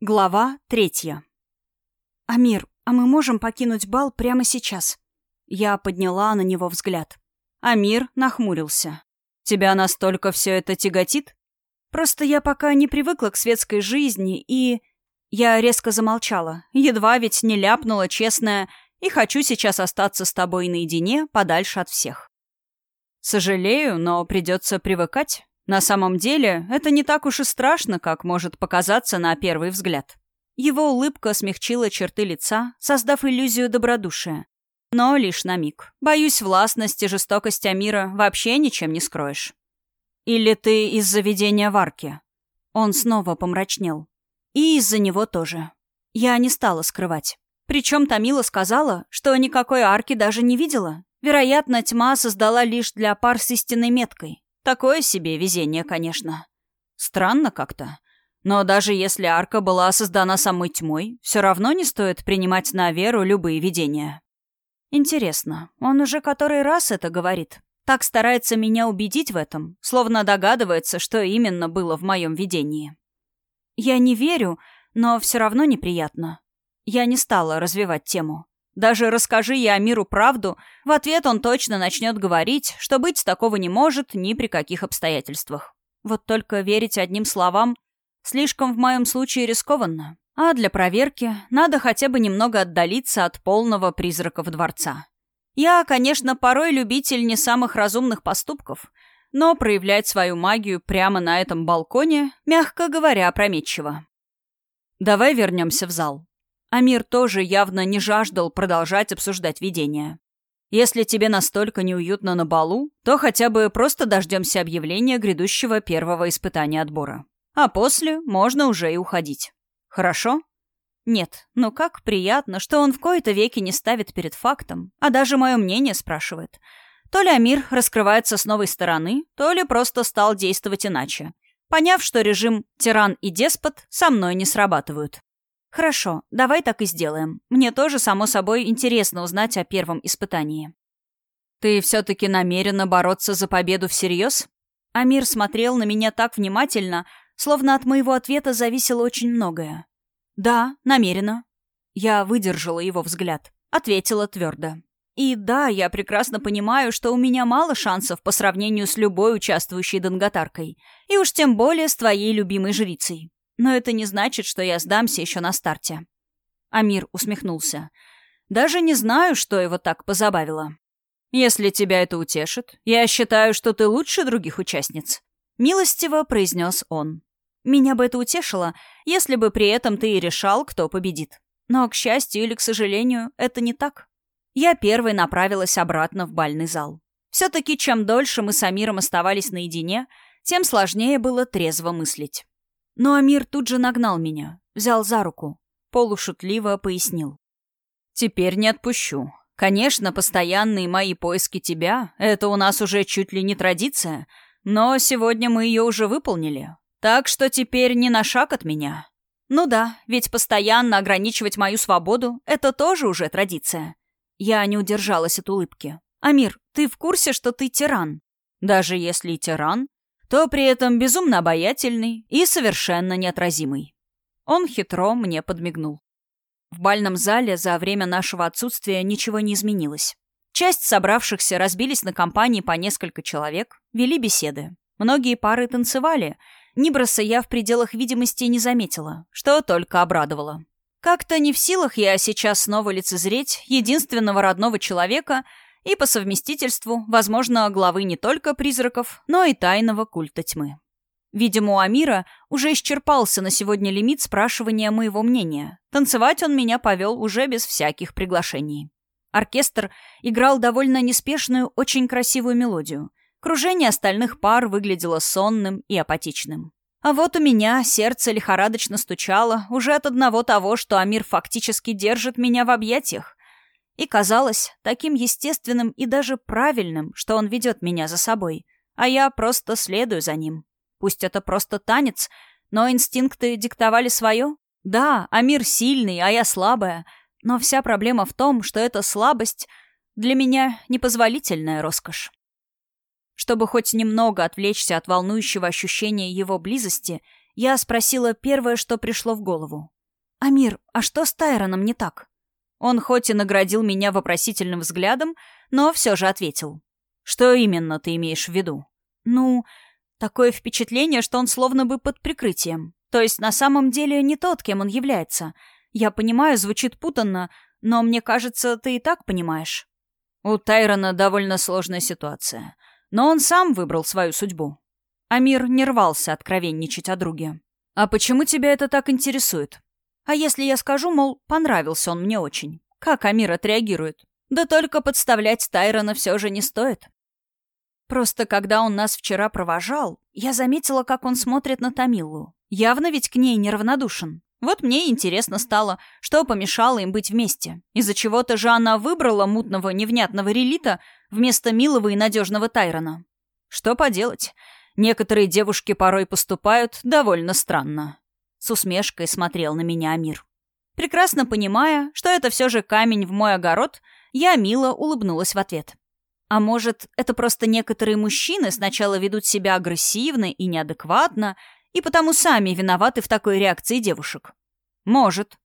Глава третья. «Амир, а мы можем покинуть бал прямо сейчас?» Я подняла на него взгляд. Амир нахмурился. «Тебя настолько все это тяготит?» «Просто я пока не привыкла к светской жизни и...» Я резко замолчала, едва ведь не ляпнула честное «и хочу сейчас остаться с тобой наедине, подальше от всех». «Сожалею, но придется привыкать. На самом деле, это не так уж и страшно, как может показаться на первый взгляд. Его улыбка смягчила черты лица, создав иллюзию добродушия. Но лишь на миг. Боюсь, властность и жестокость Амира вообще ничем не скроешь. Или ты из-за ведения варки? Он снова помрачнел. И из-за него тоже. Я не стала скрывать. Причем Тамила сказала, что никакой арки даже не видела. Вероятно, тьма создала лишь для пар с истинной меткой. Такое себе везение, конечно. Странно как-то. Но даже если арка была создана самой тьмой, все равно не стоит принимать на веру любые видения. Интересно, он уже который раз это говорит? Так старается меня убедить в этом, словно догадывается, что именно было в моем видении. Я не верю, но все равно неприятно. Я не стала развивать тему. Даже расскажи я миру правду, в ответ он точно начнет говорить, что быть такого не может ни при каких обстоятельствах. Вот только верить одним словам слишком в моем случае рискованно. А для проверки надо хотя бы немного отдалиться от полного призраков дворца. Я, конечно, порой любитель не самых разумных поступков, но проявлять свою магию прямо на этом балконе, мягко говоря, опрометчиво. «Давай вернемся в зал», Амир тоже явно не жаждал продолжать обсуждать видение. Если тебе настолько неуютно на балу, то хотя бы просто дождемся объявления грядущего первого испытания отбора. А после можно уже и уходить. Хорошо? Нет, ну как приятно, что он в кои-то веки не ставит перед фактом, а даже мое мнение спрашивает. То ли Амир раскрывается с новой стороны, то ли просто стал действовать иначе, поняв, что режим «тиран» и «деспот» со мной не срабатывают. «Хорошо, давай так и сделаем. Мне тоже, само собой, интересно узнать о первом испытании». «Ты все-таки намерена бороться за победу всерьез?» Амир смотрел на меня так внимательно, словно от моего ответа зависело очень многое. «Да, намерена». Я выдержала его взгляд. Ответила твердо. «И да, я прекрасно понимаю, что у меня мало шансов по сравнению с любой участвующей донготаркой, и уж тем более с твоей любимой жрицей. Но это не значит, что я сдамся еще на старте. Амир усмехнулся. Даже не знаю, что его так позабавило. Если тебя это утешит, я считаю, что ты лучше других участниц. Милостиво произнес он. Меня бы это утешило, если бы при этом ты и решал, кто победит. Но, к счастью или к сожалению, это не так. Я первой направилась обратно в бальный зал. Все-таки чем дольше мы с Амиром оставались наедине, тем сложнее было трезво мыслить. Но Амир тут же нагнал меня, взял за руку, полушутливо пояснил. «Теперь не отпущу. Конечно, постоянные мои поиски тебя — это у нас уже чуть ли не традиция, но сегодня мы ее уже выполнили. Так что теперь не на шаг от меня. Ну да, ведь постоянно ограничивать мою свободу — это тоже уже традиция. Я не удержалась от улыбки. «Амир, ты в курсе, что ты тиран?» «Даже если и тиран, то при этом безумно обаятельный и совершенно неотразимый. Он хитро мне подмигнул. В бальном зале за время нашего отсутствия ничего не изменилось. Часть собравшихся разбились на компании по несколько человек, вели беседы. Многие пары танцевали. Ниброса я в пределах видимости не заметила, что только обрадовало. Как-то не в силах я сейчас снова лицезреть единственного родного человека — и по совместительству, возможно, главы не только призраков, но и тайного культа тьмы. Видимо, у Амира уже исчерпался на сегодня лимит спрашивания моего мнения. Танцевать он меня повел уже без всяких приглашений. Оркестр играл довольно неспешную, очень красивую мелодию. Кружение остальных пар выглядело сонным и апатичным. А вот у меня сердце лихорадочно стучало уже от одного того, что Амир фактически держит меня в объятиях, и казалось таким естественным и даже правильным, что он ведет меня за собой, а я просто следую за ним. Пусть это просто танец, но инстинкты диктовали свое. Да, Амир сильный, а я слабая, но вся проблема в том, что эта слабость для меня непозволительная роскошь. Чтобы хоть немного отвлечься от волнующего ощущения его близости я спросила первое, что пришло в голову. «Амир, а что с Тайроном не так?» Он хоть и наградил меня вопросительным взглядом, но все же ответил. «Что именно ты имеешь в виду?» «Ну, такое впечатление, что он словно бы под прикрытием. То есть на самом деле не тот, кем он является. Я понимаю, звучит путанно, но мне кажется, ты и так понимаешь». У Тайрона довольно сложная ситуация. Но он сам выбрал свою судьбу. Амир не рвался откровенничать о друге. «А почему тебя это так интересует?» «А если я скажу, мол, понравился он мне очень? Как Амир отреагирует?» «Да только подставлять Тайрона все же не стоит». Просто когда он нас вчера провожал, я заметила, как он смотрит на Тамилу. Явно ведь к ней неравнодушен. Вот мне интересно стало, что помешало им быть вместе. Из-за чего-то же она выбрала мутного невнятного релита вместо милого и надежного Тайрона. Что поделать? Некоторые девушки порой поступают довольно странно. С усмешкой смотрел на меня Амир. Прекрасно понимая, что это все же камень в мой огород, я мило улыбнулась в ответ. А может, это просто некоторые мужчины сначала ведут себя агрессивно и неадекватно, и потому сами виноваты в такой реакции девушек? Может.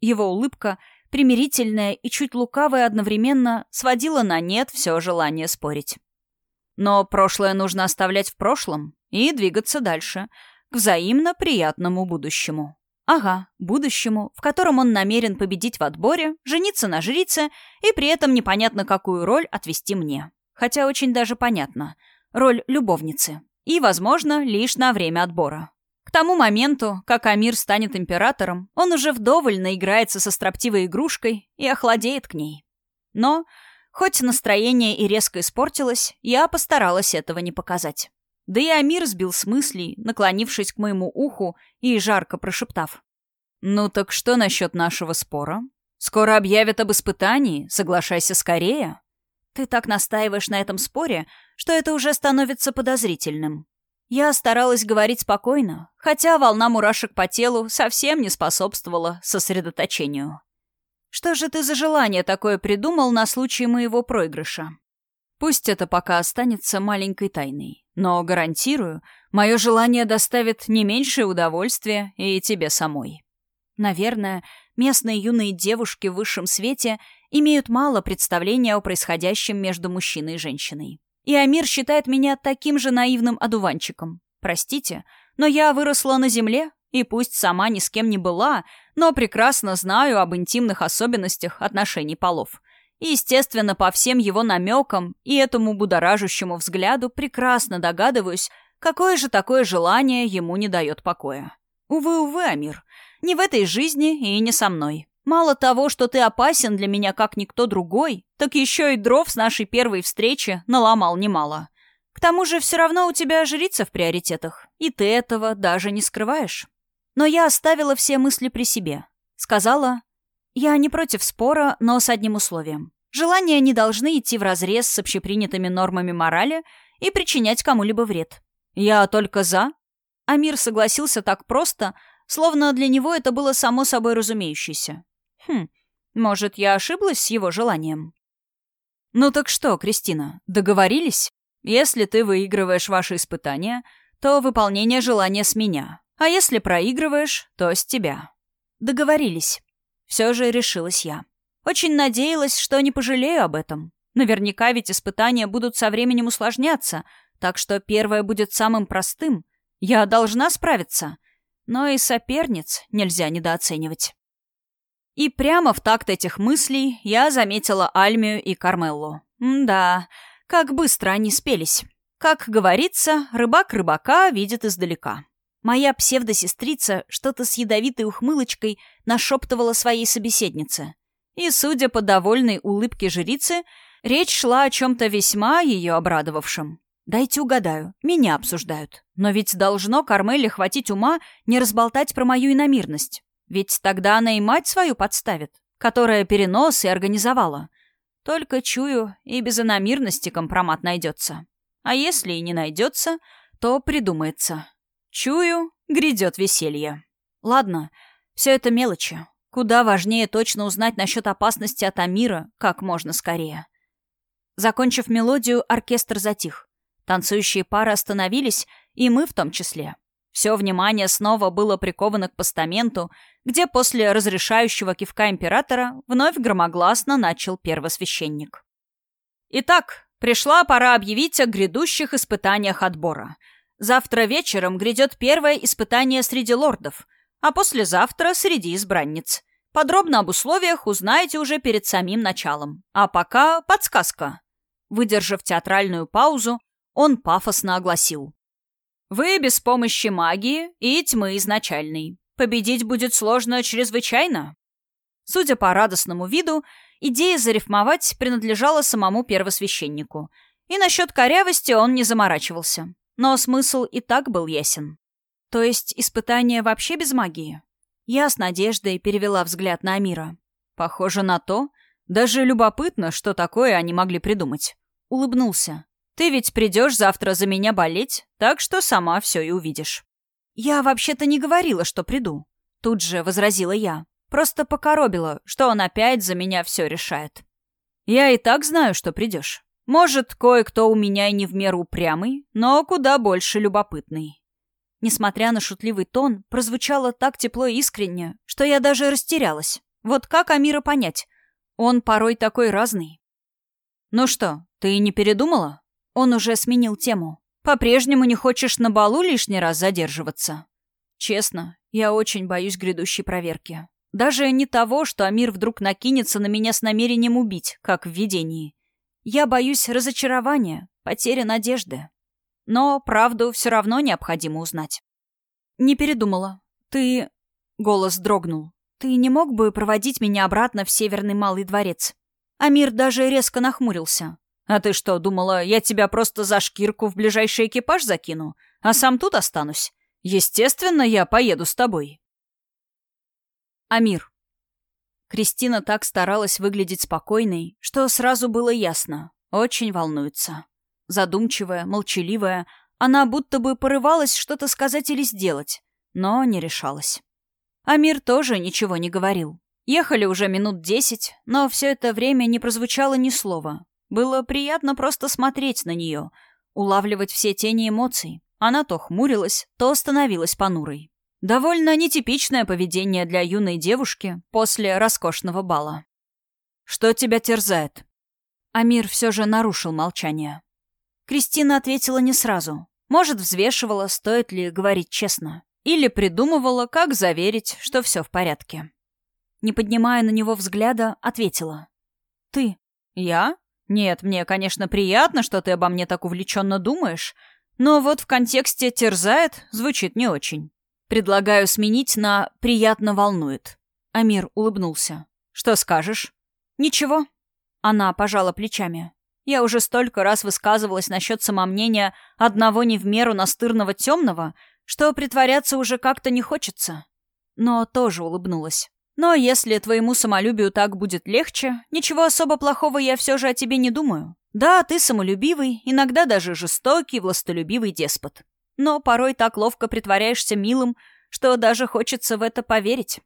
Его улыбка, примирительная и чуть лукавая одновременно, сводила на нет все желание спорить. Но прошлое нужно оставлять в прошлом и двигаться дальше, к взаимно приятному будущему. Ага, будущему, в котором он намерен победить в отборе, жениться на жрице и при этом непонятно какую роль отвести мне. Хотя очень даже понятно. Роль любовницы. И, возможно, лишь на время отбора. К тому моменту, как Амир станет императором, он уже вдоволь наиграется со строптивой игрушкой и охладеет к ней. Но Хоть настроение и резко испортилось, я постаралась этого не показать. Да и Амир сбил с мыслей, наклонившись к моему уху и жарко прошептав. «Ну так что насчет нашего спора? Скоро объявят об испытании, соглашайся скорее». «Ты так настаиваешь на этом споре, что это уже становится подозрительным». Я старалась говорить спокойно, хотя волна мурашек по телу совсем не способствовала сосредоточению. Что же ты за желание такое придумал на случай моего проигрыша? Пусть это пока останется маленькой тайной, но, гарантирую, мое желание доставит не меньшее удовольствие и тебе самой. Наверное, местные юные девушки в высшем свете имеют мало представления о происходящем между мужчиной и женщиной. И Амир считает меня таким же наивным одуванчиком. Простите, но я выросла на земле, и пусть сама ни с кем не была, но прекрасно знаю об интимных особенностях отношений полов. Естественно, по всем его намекам и этому будоражащему взгляду прекрасно догадываюсь, какое же такое желание ему не дает покоя. Увы, увы, Амир, не в этой жизни и не со мной. Мало того, что ты опасен для меня как никто другой, так еще и дров с нашей первой встречи наломал немало. К тому же все равно у тебя жрица в приоритетах, и ты этого даже не скрываешь. Но я оставила все мысли при себе. Сказала, я не против спора, но с одним условием. Желания не должны идти вразрез с общепринятыми нормами морали и причинять кому-либо вред. Я только за. Амир согласился так просто, словно для него это было само собой разумеющееся. Хм, может, я ошиблась с его желанием? Ну так что, Кристина, договорились? Если ты выигрываешь ваши испытания, то выполнение желания с меня. А если проигрываешь, то с тебя. Договорились. Все же решилась я. Очень надеялась, что не пожалею об этом. Наверняка ведь испытания будут со временем усложняться, так что первое будет самым простым. Я должна справиться. Но и соперниц нельзя недооценивать. И прямо в такт этих мыслей я заметила Альмию и Кармеллу. Да, как быстро они спелись. Как говорится, рыбак рыбака видит издалека. Моя псевдосестрица что-то с ядовитой ухмылочкой нашептывала своей собеседнице. И, судя по довольной улыбке жрицы, речь шла о чем-то весьма ее обрадовавшем. Дайте угадаю, меня обсуждают. Но ведь должно Кармеле хватить ума не разболтать про мою иномирность. Ведь тогда она и мать свою подставит, которая перенос и организовала. Только чую, и без иномирности компромат найдется. А если и не найдется, то придумается. Чую, грядет веселье. Ладно, все это мелочи. Куда важнее точно узнать насчет опасности от Амира как можно скорее. Закончив мелодию, оркестр затих. Танцующие пары остановились, и мы в том числе. Все внимание снова было приковано к постаменту, где после разрешающего кивка императора вновь громогласно начал первосвященник. Итак, пришла пора объявить о грядущих испытаниях отбора. Завтра вечером грядет первое испытание среди лордов, а послезавтра среди избранниц. Подробно об условиях узнаете уже перед самим началом. А пока подсказка. Выдержав театральную паузу, он пафосно огласил. Вы без помощи магии и тьмы изначальной. Победить будет сложно чрезвычайно. Судя по радостному виду, идея зарифмовать принадлежала самому первосвященнику. И насчет корявости он не заморачивался. Но смысл и так был ясен. То есть испытание вообще без магии? Я с надеждой перевела взгляд на Амира. Похоже на то. Даже любопытно, что такое они могли придумать. Улыбнулся. Ты ведь придешь завтра за меня болеть, так что сама все и увидишь. Я вообще-то не говорила, что приду. Тут же возразила я. Просто покоробила, что он опять за меня все решает. Я и так знаю, что придешь. Может, кое-кто у меня и не в меру упрямый, но куда больше любопытный. Несмотря на шутливый тон, прозвучало так тепло и искренне, что я даже растерялась. Вот как Амира понять? Он порой такой разный. «Ну что, ты не передумала?» Он уже сменил тему. «По-прежнему не хочешь на балу лишний раз задерживаться?» «Честно, я очень боюсь грядущей проверки. Даже не того, что Амир вдруг накинется на меня с намерением убить, как в видении. Я боюсь разочарования, потери надежды. Но правду все равно необходимо узнать. Не передумала. Ты... Голос дрогнул. Ты не мог бы проводить меня обратно в Северный Малый дворец? Амир даже резко нахмурился. А ты что, думала, я тебя просто за шкирку в ближайший экипаж закину, а сам тут останусь? Естественно, я поеду с тобой. Амир. Кристина так старалась выглядеть спокойной, что сразу было ясно. Очень волнуется. Задумчивая, молчаливая, она будто бы порывалась что-то сказать или сделать, но не решалась. Амир тоже ничего не говорил. Ехали уже минут десять, но все это время не прозвучало ни слова. Было приятно просто смотреть на нее, улавливать все тени эмоций. Она то хмурилась, то становилась понурой. Довольно нетипичное поведение для юной девушки после роскошного бала. «Что тебя терзает?» Амир все же нарушил молчание. Кристина ответила не сразу. Может, взвешивала, стоит ли говорить честно. Или придумывала, как заверить, что все в порядке. Не поднимая на него взгляда, ответила. «Ты?» «Я? Нет, мне, конечно, приятно, что ты обо мне так увлеченно думаешь, но вот в контексте «терзает» звучит не очень. Предлагаю сменить на «приятно волнует». Амир улыбнулся. «Что скажешь?» «Ничего». Она пожала плечами. Я уже столько раз высказывалась насчет самомнения одного не в меру настырного темного, что притворяться уже как-то не хочется. Но тоже улыбнулась. Но если твоему самолюбию так будет легче, ничего особо плохого я все же о тебе не думаю. Да, ты самолюбивый, иногда даже жестокий, властолюбивый деспот. Но порой так ловко притворяешься милым, что даже хочется в это поверить.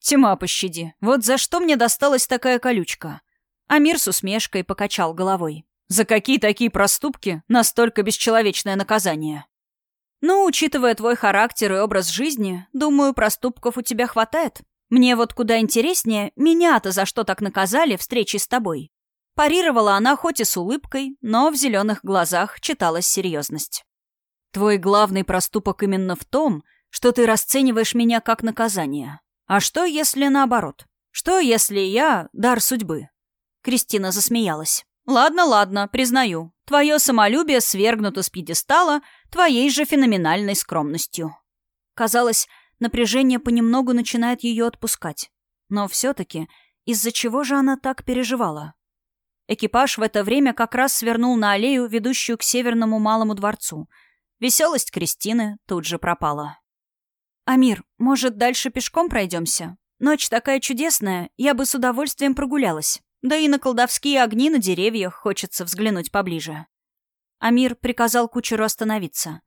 Тьма пощади, вот за что мне досталась такая колючка? Амир с усмешкой покачал головой. «За какие такие проступки настолько бесчеловечное наказание?» «Ну, учитывая твой характер и образ жизни, думаю, проступков у тебя хватает. Мне вот куда интереснее, меня-то за что так наказали встречи с тобой». Парировала она хоть и с улыбкой, но в зеленых глазах читалась серьезность. «Твой главный проступок именно в том, что ты расцениваешь меня как наказание. А что, если наоборот? Что, если я — дар судьбы? Кристина засмеялась. «Ладно, ладно, признаю. Твое самолюбие свергнуто с пьедестала твоей же феноменальной скромностью». Казалось, напряжение понемногу начинает ее отпускать. Но все-таки из-за чего же она так переживала? Экипаж в это время как раз свернул на аллею, ведущую к Северному Малому дворцу. Веселость Кристины тут же пропала. «Амир, может, дальше пешком пройдемся? Ночь такая чудесная, я бы с удовольствием прогулялась». Да и на колдовские огни на деревьях хочется взглянуть поближе. Амир приказал кучеру остановиться.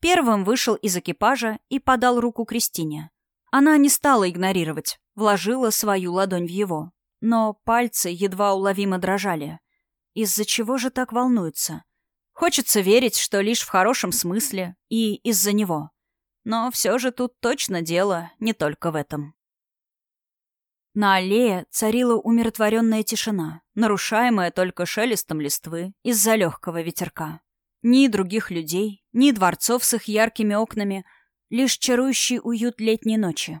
Первым вышел из экипажа и подал руку Кристине. Она не стала игнорировать, вложила свою ладонь в его. Но пальцы едва уловимо дрожали. Из-за чего же так волнуется? Хочется верить, что лишь в хорошем смысле и из-за него. но все же тут точно дело не только в этом. На аллее царила умиротворенная тишина, нарушаемая только шелестом листвы из-за легкого ветерка. Ни других людей, ни дворцов с их яркими окнами, лишь чарующий уют летней ночи.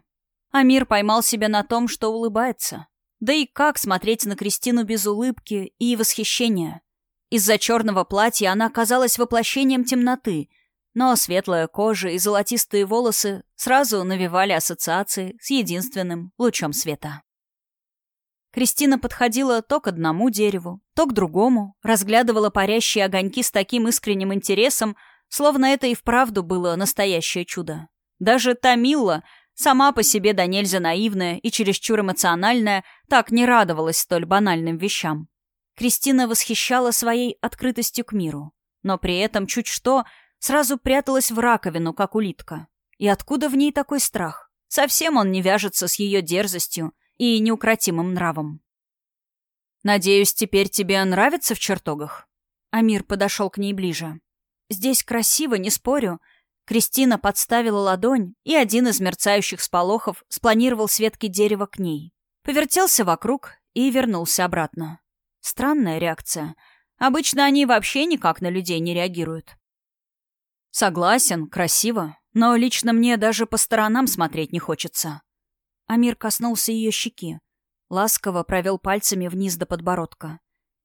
Амир поймал себя на том, что улыбается. Да и как смотреть на Кристину без улыбки и восхищения? Из-за черного платья она казалась воплощением темноты, но светлая кожа и золотистые волосы сразу навевали ассоциации с единственным лучом света. Кристина подходила то к одному дереву, то к другому, разглядывала парящие огоньки с таким искренним интересом, словно это и вправду было настоящее чудо. Даже Тамилла, сама по себе до нельзя наивная и чересчур эмоциональная, так не радовалась столь банальным вещам. Кристина восхищала своей открытостью к миру, но при этом чуть что сразу пряталась в раковину, как улитка. И откуда в ней такой страх? Совсем он не вяжется с ее дерзостью, и неукротимым нравом. «Надеюсь, теперь тебе нравится в чертогах?» Амир подошел к ней ближе. «Здесь красиво, не спорю». Кристина подставила ладонь, и один из мерцающих сполохов спланировал с ветки дерева к ней. Повертелся вокруг и вернулся обратно. Странная реакция. Обычно они вообще никак на людей не реагируют. Согласен, красиво, но лично мне даже по сторонам смотреть не хочется. Амир коснулся ее щеки. Ласково провел пальцами вниз до подбородка.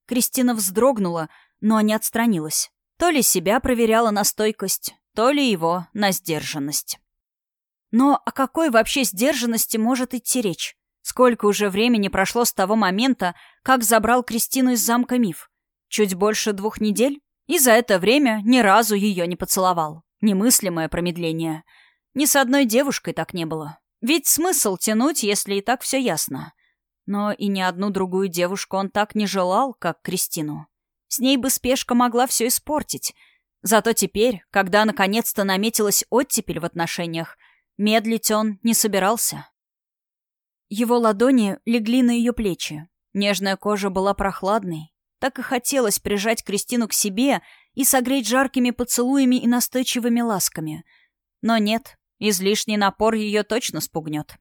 Кристина вздрогнула, но не отстранилась. То ли себя проверяла на стойкость, то ли его на сдержанность. Но о какой вообще сдержанности может идти речь? Сколько уже времени прошло с того момента, как забрал Кристину из замка Миф? Чуть больше двух недель? И за это время ни разу ее не поцеловал. Немыслимое промедление. Ни с одной девушкой так не было. Ведь смысл тянуть, если и так все ясно. Но и ни одну другую девушку он так не желал, как Кристину. С ней бы спешка могла все испортить. Зато теперь, когда наконец-то наметилась оттепель в отношениях, медлить он не собирался. Его ладони легли на ее плечи. Нежная кожа была прохладной. Так и хотелось прижать Кристину к себе и согреть жаркими поцелуями и настойчивыми ласками. Но нет, Излишний напор ее точно спугнет.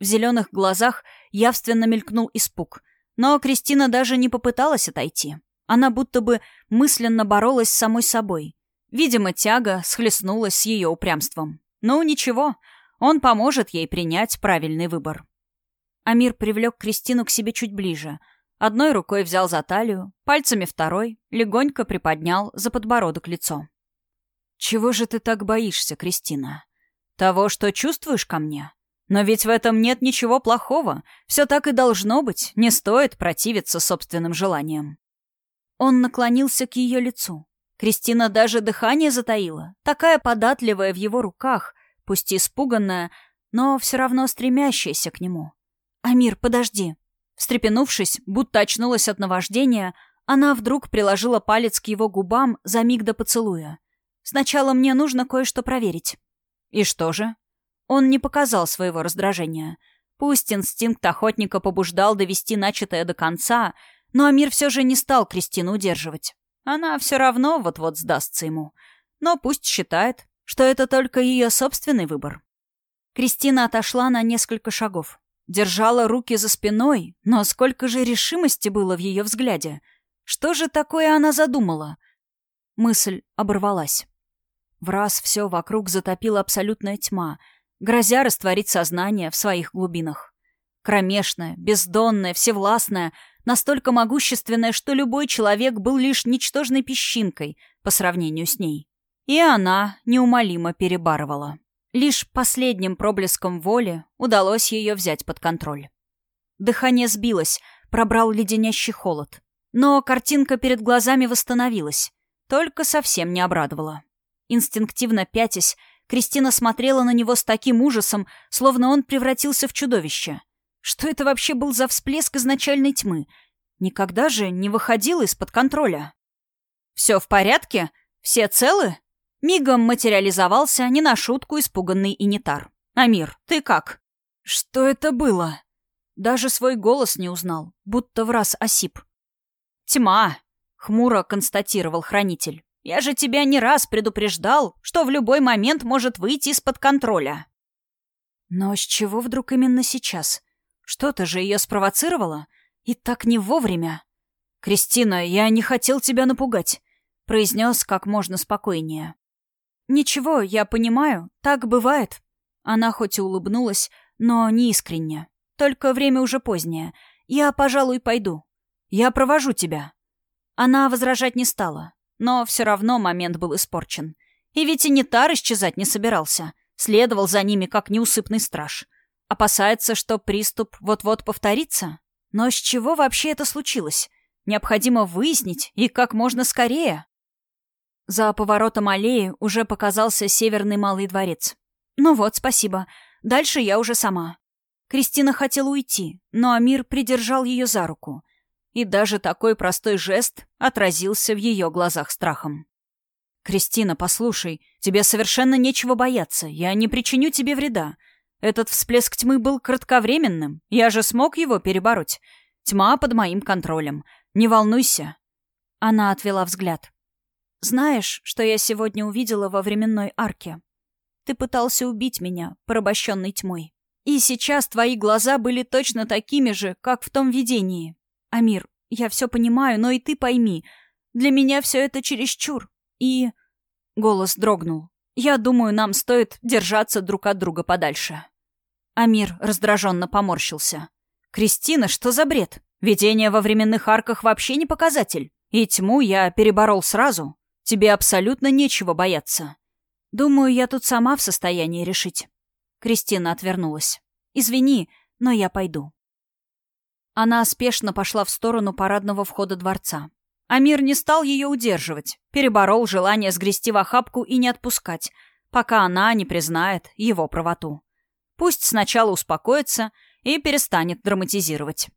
В зеленых глазах явственно мелькнул испуг. Но Кристина даже не попыталась отойти. Она будто бы мысленно боролась с самой собой. Видимо, тяга схлестнулась с ее упрямством. Ну, ничего, он поможет ей принять правильный выбор. Амир привлек Кристину к себе чуть ближе. Одной рукой взял за талию, пальцами второй легонько приподнял за подбородок лицо. «Чего же ты так боишься, Кристина?» Того, что чувствуешь ко мне? Но ведь в этом нет ничего плохого. Все так и должно быть. Не стоит противиться собственным желаниям. Он наклонился к ее лицу. Кристина даже дыхание затаила, такая податливая в его руках, пусть и испуганная, но все равно стремящаяся к нему. «Амир, подожди». Встрепенувшись, будто очнулась от наваждения, она вдруг приложила палец к его губам за миг до поцелуя. «Сначала мне нужно кое-что проверить». И что же? Он не показал своего раздражения. Пусть инстинкт охотника побуждал довести начатое до конца, но Амир все же не стал Кристину удерживать. Она все равно вот-вот сдастся ему. Но пусть считает, что это только ее собственный выбор. Кристина отошла на несколько шагов. Держала руки за спиной, но сколько же решимости было в ее взгляде. Что же такое она задумала? Мысль оборвалась. В раз все вокруг затопила абсолютная тьма, грозя растворить сознание в своих глубинах. Кромешная, бездонная, всевластная, настолько могущественная, что любой человек был лишь ничтожной песчинкой по сравнению с ней. И она неумолимо перебарывала. Лишь последним проблеском воли удалось ее взять под контроль. Дыхание сбилось, пробрал леденящий холод. Но картинка перед глазами восстановилась, только совсем не обрадовала. Инстинктивно пятясь, Кристина смотрела на него с таким ужасом, словно он превратился в чудовище. Что это вообще был за всплеск изначальной тьмы? Никогда же не выходил из-под контроля. «Все в порядке? Все целы?» Мигом материализовался не на шутку испуганный инитар. «Амир, ты как?» «Что это было?» Даже свой голос не узнал, будто в раз осип. «Тьма», — хмуро констатировал хранитель. Я же тебя не раз предупреждал, что в любой момент может выйти из-под контроля». Но с чего вдруг именно сейчас? Что-то же ее спровоцировало? И так не вовремя. «Кристина, я не хотел тебя напугать», — произнес как можно спокойнее. «Ничего, я понимаю, так бывает». Она хоть и улыбнулась, но не искренне. «Только время уже позднее. Я, пожалуй, пойду. Я провожу тебя». Она возражать не стала. Но все равно момент был испорчен. И ведь и Нитар исчезать не собирался. Следовал за ними, как неусыпный страж. Опасается, что приступ вот-вот повторится? Но с чего вообще это случилось? Необходимо выяснить, и как можно скорее. За поворотом аллеи уже показался северный малый дворец. Ну вот, спасибо. Дальше я уже сама. Кристина хотела уйти, но Амир придержал ее за руку и даже такой простой жест отразился в ее глазах страхом. «Кристина, послушай, тебе совершенно нечего бояться, я не причиню тебе вреда. Этот всплеск тьмы был кратковременным, я же смог его перебороть. Тьма под моим контролем. Не волнуйся». Она отвела взгляд. «Знаешь, что я сегодня увидела во временной арке? Ты пытался убить меня, порабощенной тьмой. И сейчас твои глаза были точно такими же, как в том видении. Амир, я все понимаю, но и ты пойми. Для меня все это чересчур. И... Голос дрогнул. Я думаю, нам стоит держаться друг от друга подальше. Амир раздраженно поморщился. «Кристина, что за бред? Видение во временных арках вообще не показатель. И тьму я переборол сразу. Тебе абсолютно нечего бояться. Думаю, я тут сама в состоянии решить». Кристина отвернулась. «Извини, но я пойду». Она спешно пошла в сторону парадного входа дворца. Амир не стал ее удерживать, переборол желание сгрести в охапку и не отпускать, пока она не признает его правоту. Пусть сначала успокоится и перестанет драматизировать.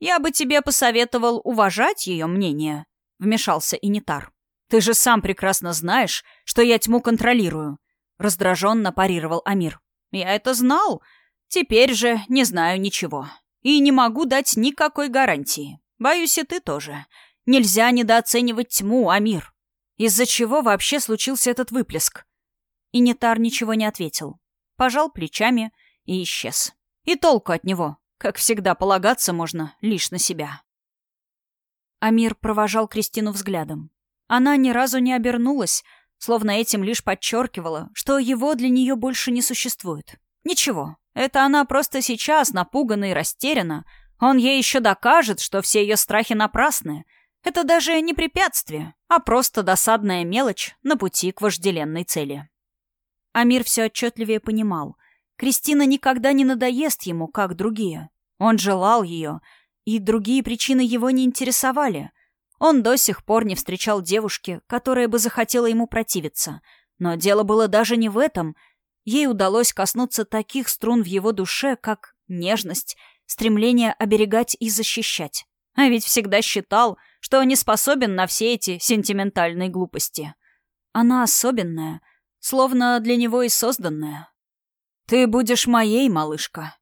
«Я бы тебе посоветовал уважать ее мнение», — вмешался Инитар. «Ты же сам прекрасно знаешь, что я тьму контролирую», — раздраженно парировал Амир. «Я это знал. Теперь же не знаю ничего». И не могу дать никакой гарантии. Боюсь, и ты тоже. Нельзя недооценивать тьму, Амир. Из-за чего вообще случился этот выплеск? И Нетар ничего не ответил. Пожал плечами и исчез. И толку от него. Как всегда, полагаться можно лишь на себя. Амир провожал Кристину взглядом. Она ни разу не обернулась, словно этим лишь подчеркивала, что его для нее больше не существует. Ничего, это она просто сейчас напугана и растеряна. Он ей еще докажет, что все ее страхи напрасны. Это даже не препятствие, а просто досадная мелочь на пути к вожделенной цели. Амир все отчетливее понимал. Кристина никогда не надоест ему, как другие. Он желал ее, и другие причины его не интересовали. Он до сих пор не встречал девушки, которая бы захотела ему противиться. Но дело было даже не в этом — Ей удалось коснуться таких струн в его душе, как нежность, стремление оберегать и защищать. А ведь всегда считал, что не способен на все эти сентиментальные глупости. Она особенная, словно для него и созданная. «Ты будешь моей, малышка».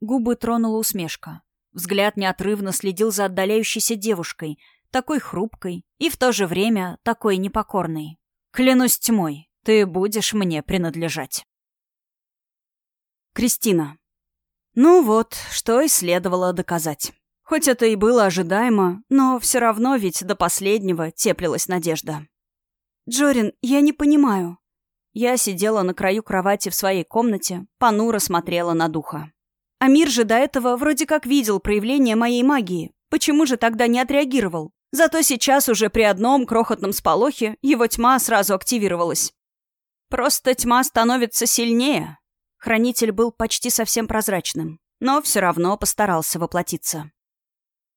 Губы тронула усмешка. Взгляд неотрывно следил за отдаляющейся девушкой, такой хрупкой и в то же время такой непокорной. «Клянусь тьмой, ты будешь мне принадлежать». Кристина. Ну вот, что и следовало доказать. Хоть это и было ожидаемо, но все равно ведь до последнего теплилась надежда. «Джорин, я не понимаю». Я сидела на краю кровати в своей комнате, понуро смотрела на духа. Амир же до этого вроде как видел проявление моей магии. Почему же тогда не отреагировал? Зато сейчас уже при одном крохотном сполохе его тьма сразу активировалась. Просто тьма становится сильнее, Хранитель был почти совсем прозрачным, но все равно постарался воплотиться.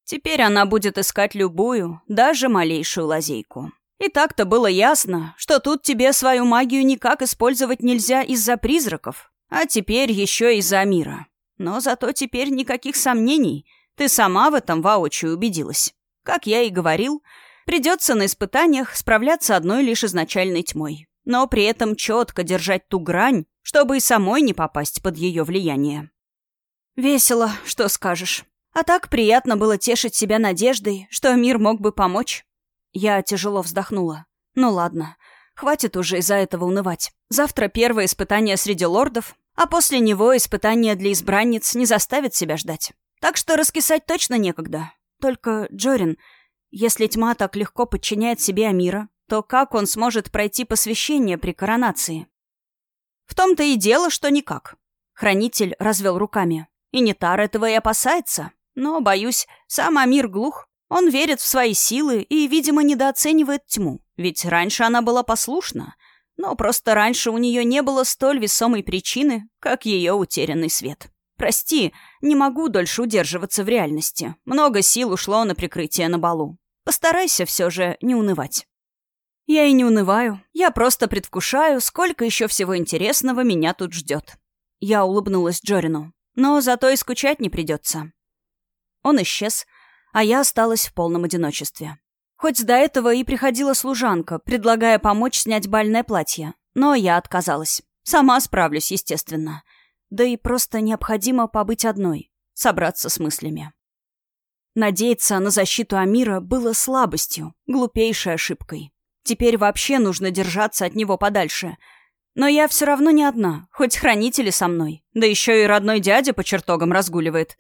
Теперь она будет искать любую, даже малейшую лазейку. И так-то было ясно, что тут тебе свою магию никак использовать нельзя из-за призраков, а теперь еще из-за мира. Но зато теперь никаких сомнений, ты сама в этом воочию убедилась. Как я и говорил, придется на испытаниях справляться одной лишь изначальной тьмой, но при этом четко держать ту грань, чтобы и самой не попасть под ее влияние. Весело, что скажешь. А так приятно было тешить себя надеждой, что мир мог бы помочь. Я тяжело вздохнула. Ну ладно, хватит уже из-за этого унывать. Завтра первое испытание среди лордов, а после него испытание для избранниц не заставит себя ждать. Так что раскисать точно некогда. Только, Джорин, если тьма так легко подчиняет себе Амира, то как он сможет пройти посвящение при коронации? В том-то и дело, что никак. Хранитель развел руками. И Нетар этого и опасается. Но, боюсь, сам Амир глух. Он верит в свои силы и, видимо, недооценивает тьму. Ведь раньше она была послушна. Но просто раньше у нее не было столь весомой причины, как ее утерянный свет. Прости, не могу дольше удерживаться в реальности. Много сил ушло на прикрытие на балу. Постарайся все же не унывать. Я и не унываю. Я просто предвкушаю, сколько еще всего интересного меня тут ждет. Я улыбнулась Джорину. Но зато и скучать не придется. Он исчез, а я осталась в полном одиночестве. Хоть до этого и приходила служанка, предлагая помочь снять бальное платье. Но я отказалась. Сама справлюсь, естественно. Да и просто необходимо побыть одной, собраться с мыслями. Надеяться на защиту Амира было слабостью, глупейшей ошибкой. Теперь вообще нужно держаться от него подальше. Но я все равно не одна, хоть хранители со мной. Да еще и родной дядя по чертогам разгуливает.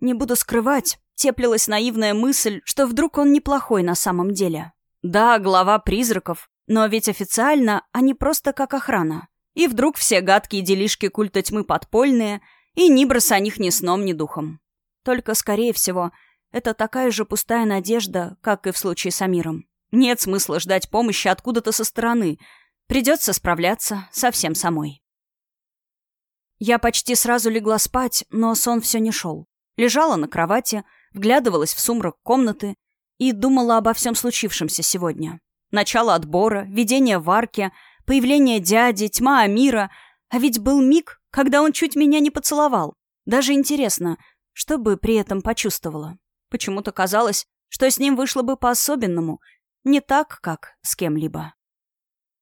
Не буду скрывать, теплилась наивная мысль, что вдруг он неплохой на самом деле. Да, глава призраков, но ведь официально они просто как охрана. И вдруг все гадкие делишки культа тьмы подпольные, и Ниброс о них ни сном, ни духом. Только, скорее всего, это такая же пустая надежда, как и в случае с Амиром. Нет смысла ждать помощи откуда-то со стороны. Придется справляться совсем самой. Я почти сразу легла спать, но сон все не шел. Лежала на кровати, вглядывалась в сумрак комнаты и думала обо всем случившемся сегодня. Начало отбора, видение в арке, появление дяди, тьма Амира. А ведь был миг, когда он чуть меня не поцеловал. Даже интересно, что бы при этом почувствовала. Почему-то казалось, что с ним вышло бы по-особенному, не так, как с кем-либо.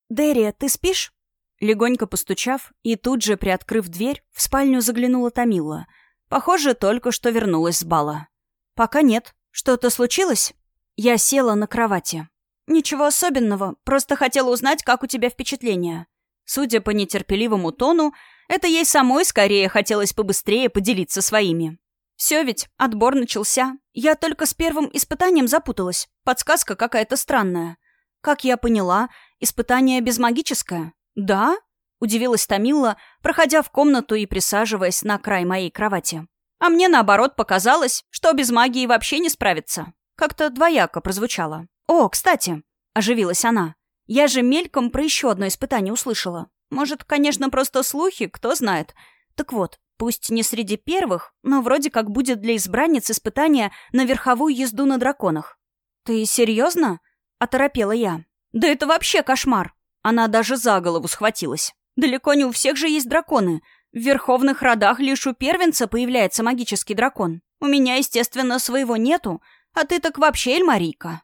«Дерри, ты спишь?» Легонько постучав и тут же приоткрыв дверь, в спальню заглянула Томила. Похоже, только что вернулась с бала. «Пока нет. Что-то случилось?» Я села на кровати. «Ничего особенного, просто хотела узнать, как у тебя впечатления». Судя по нетерпеливому тону, это ей самой скорее хотелось побыстрее поделиться своими. Все ведь, отбор начался. Я только с первым испытанием запуталась. Подсказка какая-то странная. Как я поняла, испытание безмагическое. Да? Удивилась Томила, проходя в комнату и присаживаясь на край моей кровати. А мне, наоборот, показалось, что без магии вообще не справиться. Как-то двояко прозвучало. «О, кстати!» — оживилась она. «Я же мельком про еще одно испытание услышала. Может, конечно, просто слухи, кто знает. Так вот, Пусть не среди первых, но вроде как будет для избранниц испытание на верховую езду на драконах. «Ты серьезно?» — оторопела я. «Да это вообще кошмар!» Она даже за голову схватилась. «Далеко не у всех же есть драконы. В верховных родах лишь у первенца появляется магический дракон. У меня, естественно, своего нету, а ты так вообще Эльмарийка».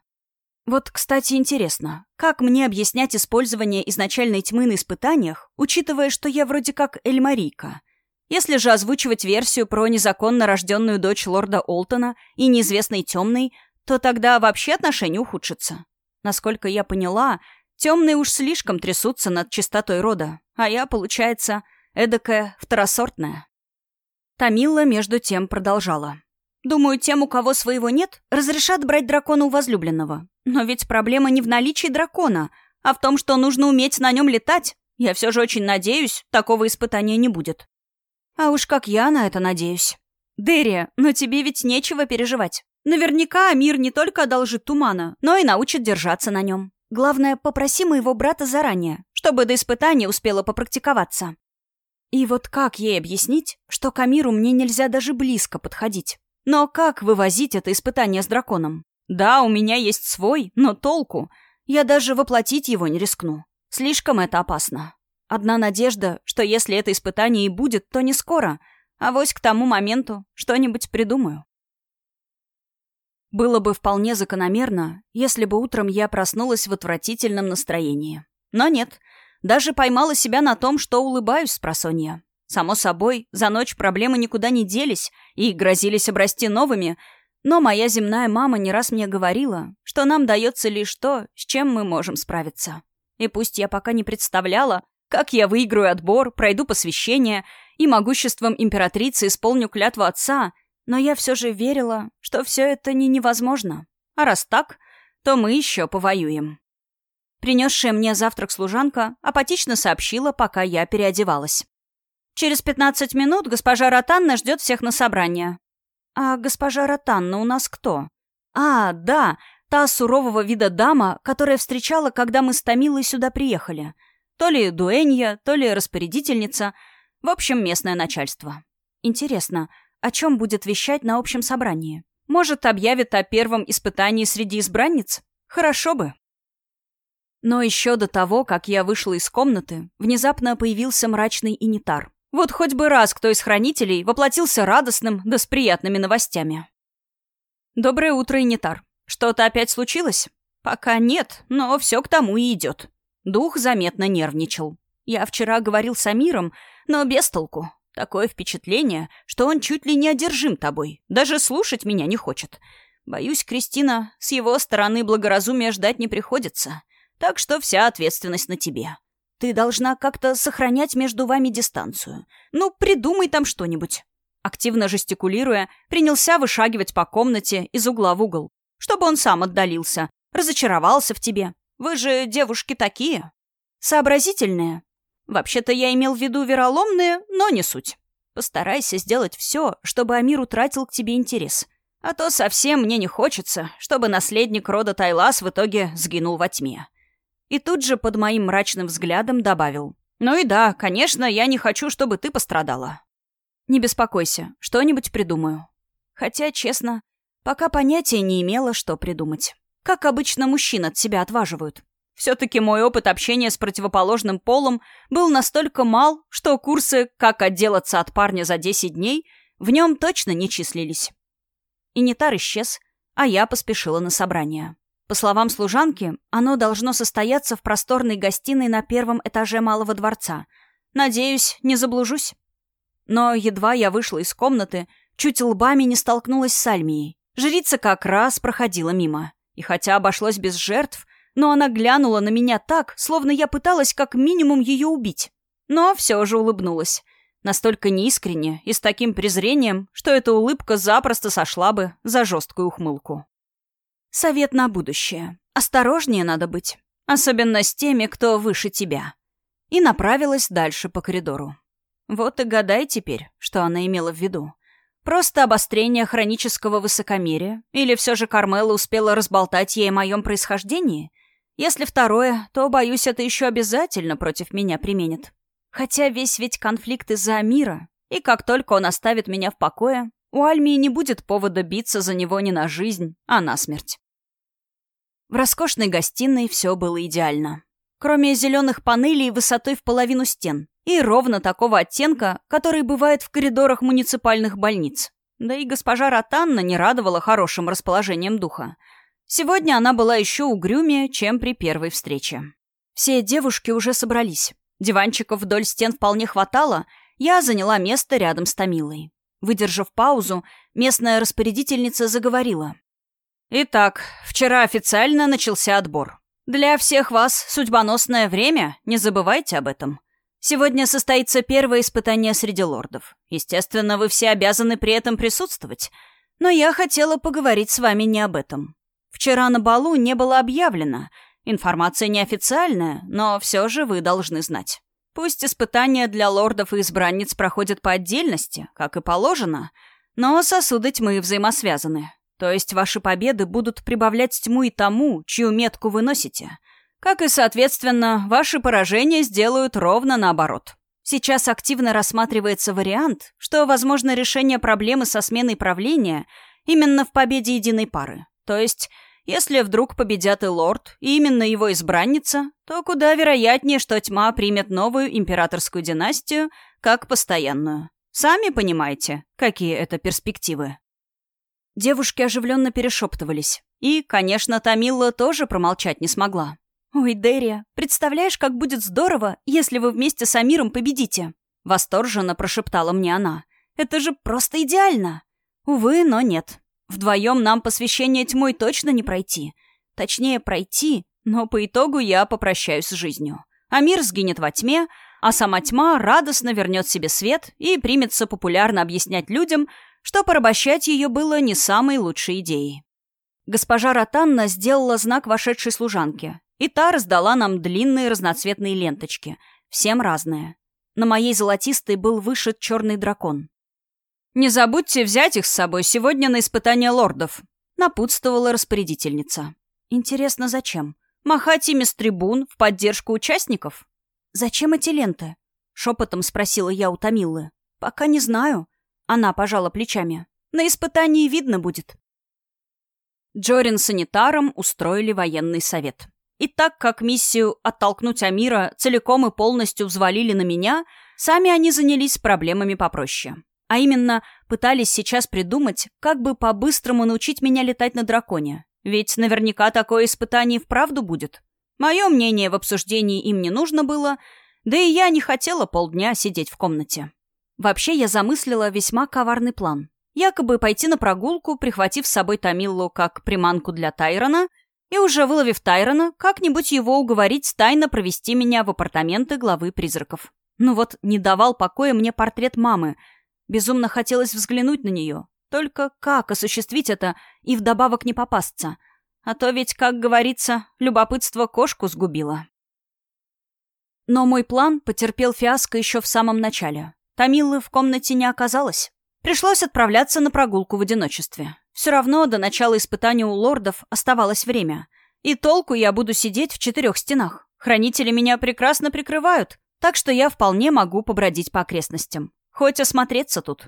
Вот, кстати, интересно, как мне объяснять использование изначальной тьмы на испытаниях, учитывая, что я вроде как Эльмарийка? Если же озвучивать версию про незаконно рожденную дочь лорда Олтона и неизвестной темной, то тогда вообще отношения ухудшатся. Насколько я поняла, темные уж слишком трясутся над чистотой рода, а я, получается, эдакая второсортная. Тамила, между тем, продолжала. Думаю, тем, у кого своего нет, разрешат брать дракона у возлюбленного. Но ведь проблема не в наличии дракона, а в том, что нужно уметь на нем летать. Я все же очень надеюсь, такого испытания не будет. А уж как я на это надеюсь. Дерри, но тебе ведь нечего переживать. Наверняка мир не только одолжит тумана, но и научит держаться на нем. Главное, попроси моего брата заранее, чтобы до испытания успела попрактиковаться. И вот как ей объяснить, что к Амиру мне нельзя даже близко подходить? Но как вывозить это испытание с драконом? Да, у меня есть свой, но толку. Я даже воплотить его не рискну. Слишком это опасно. Одна надежда, что если это испытание и будет, то не скоро, а вось к тому моменту что-нибудь придумаю. Было бы вполне закономерно, если бы утром я проснулась в отвратительном настроении. Но нет, даже поймала себя на том, что улыбаюсь с просонья. Само собой, за ночь проблемы никуда не делись и грозились обрасти новыми, Но моя земная мама не раз мне говорила, что нам дается лишь то, с чем мы можем справиться. И пусть я пока не представляла, как я выиграю отбор, пройду посвящение и могуществом императрицы исполню клятву отца, но я все же верила, что все это не невозможно. А раз так, то мы еще повоюем. Принесшая мне завтрак служанка апатично сообщила, пока я переодевалась. «Через пятнадцать минут госпожа Ротанна ждет всех на собрание». «А госпожа Ротанна у нас кто?» «А, да, та сурового вида дама, которая встречала, когда мы с Томилой сюда приехали. То ли дуэнья, то ли распорядительница. В общем, местное начальство. Интересно, о чем будет вещать на общем собрании? Может, объявит о первом испытании среди избранниц? Хорошо бы. Но еще до того, как я вышла из комнаты, внезапно появился мрачный инитар. Вот хоть бы раз кто из хранителей воплотился радостным, да с приятными новостями. «Доброе утро, инитар. Что-то опять случилось?» «Пока нет, но все к тому и идет». Дух заметно нервничал. Я вчера говорил с Амиром, но без толку. Такое впечатление, что он чуть ли не одержим тобой. Даже слушать меня не хочет. Боюсь, Кристина, с его стороны благоразумия ждать не приходится. Так что вся ответственность на тебе. Ты должна как-то сохранять между вами дистанцию. Ну, придумай там что-нибудь. Активно жестикулируя, принялся вышагивать по комнате из угла в угол, чтобы он сам отдалился, разочаровался в тебе. Вы же девушки такие. Сообразительные. Вообще-то я имел в виду вероломные, но не суть. Постарайся сделать все, чтобы Амир утратил к тебе интерес. А то совсем мне не хочется, чтобы наследник рода Тайлас в итоге сгинул во тьме. И тут же под моим мрачным взглядом добавил. «Ну и да, конечно, я не хочу, чтобы ты пострадала». «Не беспокойся, что-нибудь придумаю». Хотя, честно, пока понятия не имела, что придумать. Как обычно мужчин от себя отваживают. Все-таки мой опыт общения с противоположным полом был настолько мал, что курсы «Как отделаться от парня за 10 дней» в нем точно не числились. Инитар исчез, а я поспешила на собрание. По словам служанки, оно должно состояться в просторной гостиной на первом этаже Малого дворца. Надеюсь, не заблужусь. Но едва я вышла из комнаты, чуть лбами не столкнулась с Альмией. Жрица как раз проходила мимо. И хотя обошлось без жертв, но она глянула на меня так, словно я пыталась как минимум ее убить. Но все же улыбнулась. Настолько неискренне и с таким презрением, что эта улыбка запросто сошла бы за жесткую ухмылку. Совет на будущее. Осторожнее надо быть. Особенно с теми, кто выше тебя. И направилась дальше по коридору. Вот и гадай теперь, что она имела в виду. Просто обострение хронического высокомерия? Или все же Кармела успела разболтать ей о моем происхождении? Если второе, то, боюсь, это еще обязательно против меня применят. Хотя весь ведь конфликт из-за Амира, и как только он оставит меня в покое, у Альмии не будет повода биться за него не на жизнь, а на смерть. В роскошной гостиной все было идеально. Кроме зеленых панелей высотой в половину стен и ровно такого оттенка, который бывает в коридорах муниципальных больниц. Да и госпожа Ротанна не радовала хорошим расположением духа. Сегодня она была еще угрюмее, чем при первой встрече. Все девушки уже собрались. Диванчиков вдоль стен вполне хватало, я заняла место рядом с Томилой. Выдержав паузу, местная распорядительница заговорила. «Итак, вчера официально начался отбор. Для всех вас судьбоносное время, не забывайте об этом. Сегодня состоится первое испытание среди лордов. Естественно, вы все обязаны при этом присутствовать. Но я хотела поговорить с вами не об этом. Вчера на балу не было объявлено. Информация неофициальная, но все же вы должны знать. Пусть испытания для лордов и избранниц проходят по отдельности, как и положено, но сосуды тьмы взаимосвязаны. То есть ваши победы будут прибавлять тьму и тому, чью метку вы носите. Как и, соответственно, ваши поражения сделают ровно наоборот. Сейчас активно рассматривается вариант, что возможно решение проблемы со сменой правления именно в победе единой пары. То есть если вдруг победят и лорд, и именно его избранница, то куда вероятнее, что тьма примет новую императорскую династию как постоянную. Сами понимаете, какие это перспективы. Девушки оживленно перешептывались. И, конечно, Тамилла тоже промолчать не смогла. «Ой, Дерия, представляешь, как будет здорово, если вы вместе с Амиром победите?» Восторженно прошептала мне она. «Это же просто идеально!» Увы, но нет. Вдвоем нам посвящение тьмой точно не пройти. Точнее, пройти, но по итогу я попрощаюсь с жизнью. А мир сгинет во тьме, а сама тьма радостно вернет себе свет и примется популярно объяснять людям, что порабощать ее было не самой лучшей идеей. Госпожа Ротанна сделала знак вошедшей служанке, и та раздала нам длинные разноцветные ленточки, всем разные. На моей золотистой был вышит черный дракон. «Не забудьте взять их с собой сегодня на испытание лордов», — напутствовала распорядительница. «Интересно, зачем? Махать ими с трибун в поддержку участников?» «Зачем эти ленты?» — шепотом спросила я у Томилы. «Пока не знаю». Она пожала плечами. «На испытании видно будет». Джорин санитаром устроили военный совет. И так как миссию «оттолкнуть Амира» целиком и полностью взвалили на меня, сами они занялись проблемами попроще. А именно, пытались сейчас придумать, как бы по-быстрому научить меня летать на драконе. Ведь наверняка такое испытание вправду будет. Мое мнение в обсуждении им не нужно было, да и я не хотела полдня сидеть в комнате. Вообще я замыслила весьма коварный план. Якобы пойти на прогулку, прихватив с собой Тамиллу как приманку для Тайрона, и уже выловив Тайрона, как-нибудь его уговорить тайно провести меня в апартаменты главы призраков. Ну вот, не давал покоя мне портрет мамы. Безумно хотелось взглянуть на нее. Только как осуществить это и вдобавок не попасться — а то ведь, как говорится, любопытство кошку сгубило. Но мой план потерпел фиаско еще в самом начале. Тамилы в комнате не оказалось. Пришлось отправляться на прогулку в одиночестве. Все равно до начала испытания у лордов оставалось время. И толку я буду сидеть в четырех стенах. Хранители меня прекрасно прикрывают, так что я вполне могу побродить по окрестностям. Хоть осмотреться тут.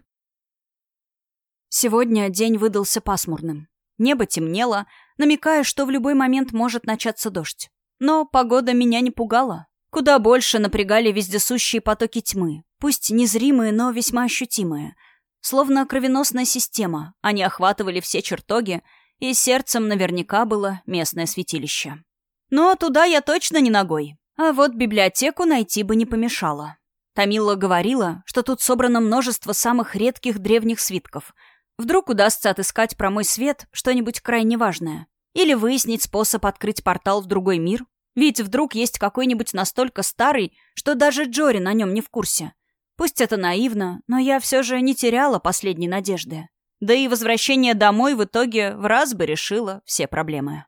Сегодня день выдался пасмурным. Небо темнело, намекая, что в любой момент может начаться дождь. Но погода меня не пугала. Куда больше напрягали вездесущие потоки тьмы, пусть незримые, но весьма ощутимые. Словно кровеносная система, они охватывали все чертоги, и сердцем наверняка было местное святилище. Но туда я точно не ногой. А вот библиотеку найти бы не помешало. Тамила говорила, что тут собрано множество самых редких древних свитков — Вдруг удастся отыскать про мой свет что-нибудь крайне важное. Или выяснить способ открыть портал в другой мир. Ведь вдруг есть какой-нибудь настолько старый, что даже Джори на нем не в курсе. Пусть это наивно, но я все же не теряла последней надежды. Да и возвращение домой в итоге в раз бы решило все проблемы.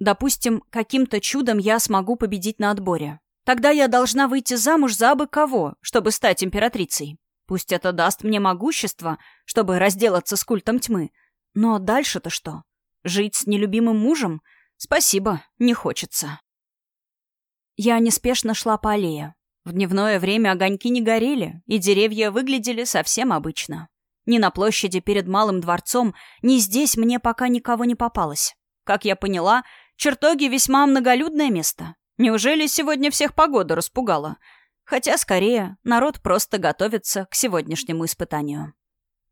Допустим, каким-то чудом я смогу победить на отборе. Тогда я должна выйти замуж за абы кого, чтобы стать императрицей. Пусть это даст мне могущество, чтобы разделаться с культом тьмы. Но дальше-то что? Жить с нелюбимым мужем? Спасибо, не хочется. Я неспешно шла по аллее. В дневное время огоньки не горели, и деревья выглядели совсем обычно. Ни на площади перед Малым дворцом, ни здесь мне пока никого не попалось. Как я поняла, чертоги весьма многолюдное место. Неужели сегодня всех погода распугала? Хотя, скорее, народ просто готовится к сегодняшнему испытанию.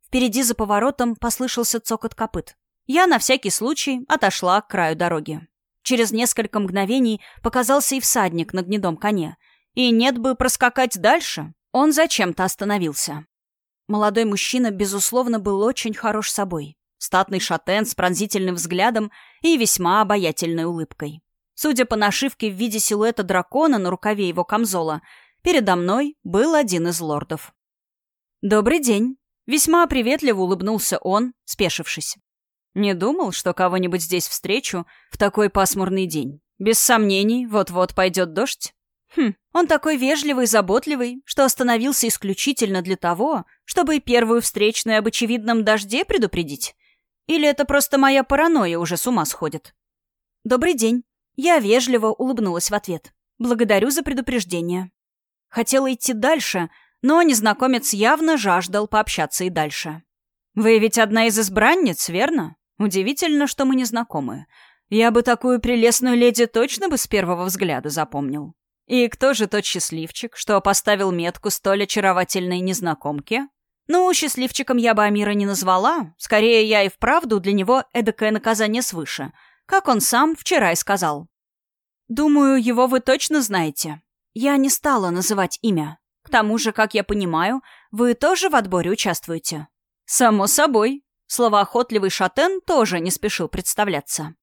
Впереди за поворотом послышался цокот копыт. Я на всякий случай отошла к краю дороги. Через несколько мгновений показался и всадник на гнедом коне. И нет бы проскакать дальше, он зачем-то остановился. Молодой мужчина, безусловно, был очень хорош собой. Статный шатен с пронзительным взглядом и весьма обаятельной улыбкой. Судя по нашивке в виде силуэта дракона на рукаве его камзола, Передо мной был один из лордов. «Добрый день!» — весьма приветливо улыбнулся он, спешившись. «Не думал, что кого-нибудь здесь встречу в такой пасмурный день. Без сомнений, вот-вот пойдет дождь». Хм, он такой вежливый заботливый, что остановился исключительно для того, чтобы первую встречную об очевидном дожде предупредить. Или это просто моя паранойя уже с ума сходит? «Добрый день!» Я вежливо улыбнулась в ответ. «Благодарю за предупреждение». Хотела идти дальше, но незнакомец явно жаждал пообщаться и дальше. «Вы ведь одна из избранниц, верно? Удивительно, что мы не знакомы. Я бы такую прелестную леди точно бы с первого взгляда запомнил. И кто же тот счастливчик, что поставил метку столь очаровательной незнакомке? Ну, счастливчиком я бы Амира не назвала. Скорее, я и вправду для него эдакое наказание свыше, как он сам вчера и сказал. Думаю, его вы точно знаете. Я не стала называть имя. К тому же, как я понимаю, вы тоже в отборе участвуете. Само собой. Словоохотливый шатен тоже не спешил представляться.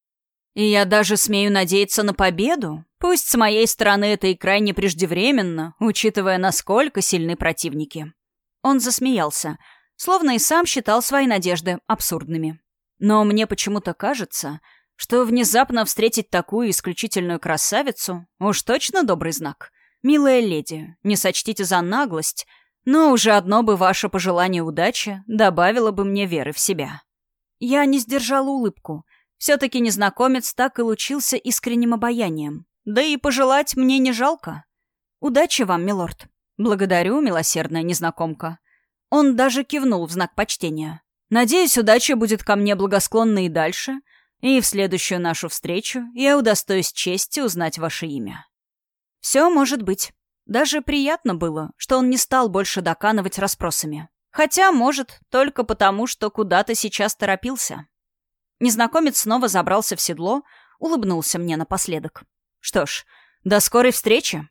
И я даже смею надеяться на победу, пусть с моей стороны это и крайне преждевременно, учитывая, насколько сильны противники. Он засмеялся, словно и сам считал свои надежды абсурдными. Но мне почему-то кажется, что внезапно встретить такую исключительную красавицу уж точно добрый знак. Милая леди, не сочтите за наглость, но уже одно бы ваше пожелание удачи добавило бы мне веры в себя. Я не сдержала улыбку. Все-таки незнакомец так и лучился искренним обаянием. Да и пожелать мне не жалко. Удачи вам, милорд. Благодарю, милосердная незнакомка. Он даже кивнул в знак почтения. Надеюсь, удача будет ко мне благосклонна и дальше, и в следующую нашу встречу я удостоюсь чести узнать ваше имя. Все может быть. Даже приятно было, что он не стал больше доканывать расспросами. Хотя, может, только потому, что куда-то сейчас торопился. Незнакомец снова забрался в седло, улыбнулся мне напоследок. Что ж, до скорой встречи.